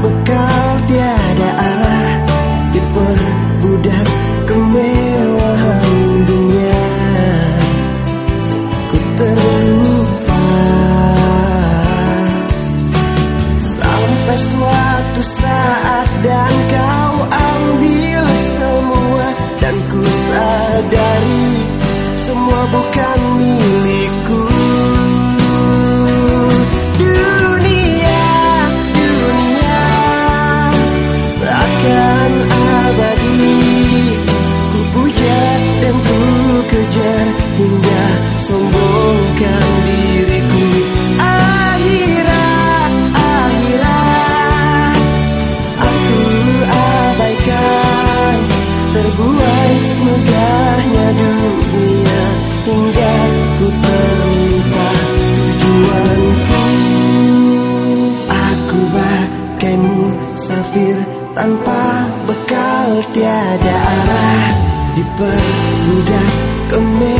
bekal tiada arah Diperbudak kemewahan dunia. Ku terlupa. Sampai suatu saat dan kau ambil semua Dan ku sadari semua bukan milik Hingga sombongkan diriku. Akhirat, akhirat Aku abaikan. Terbuai megahnya dunia Hingga ku terlupa tujuanku. Aku bagai musafir tanpa bekal tiada arah. Diperbudak kemewahan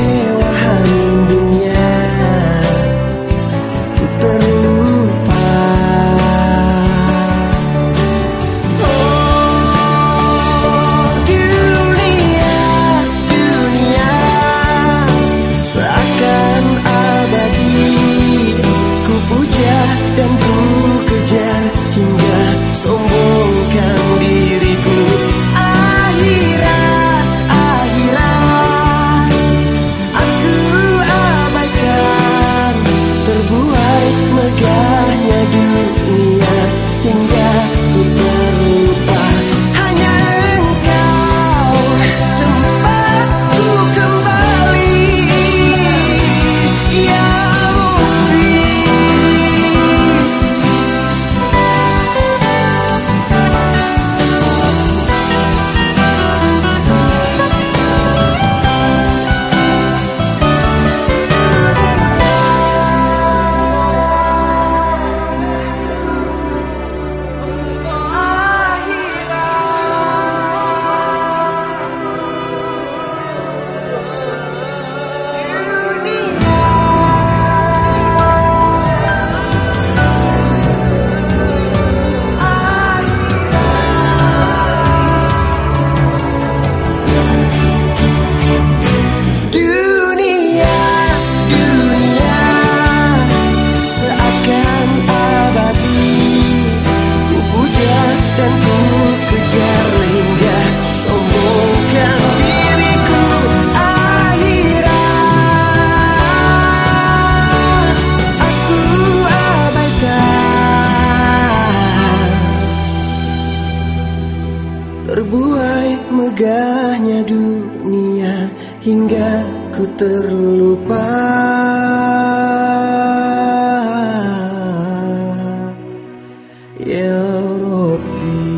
Terbuai megahnya dunia hingga ku terlupa. Ya Rabbi.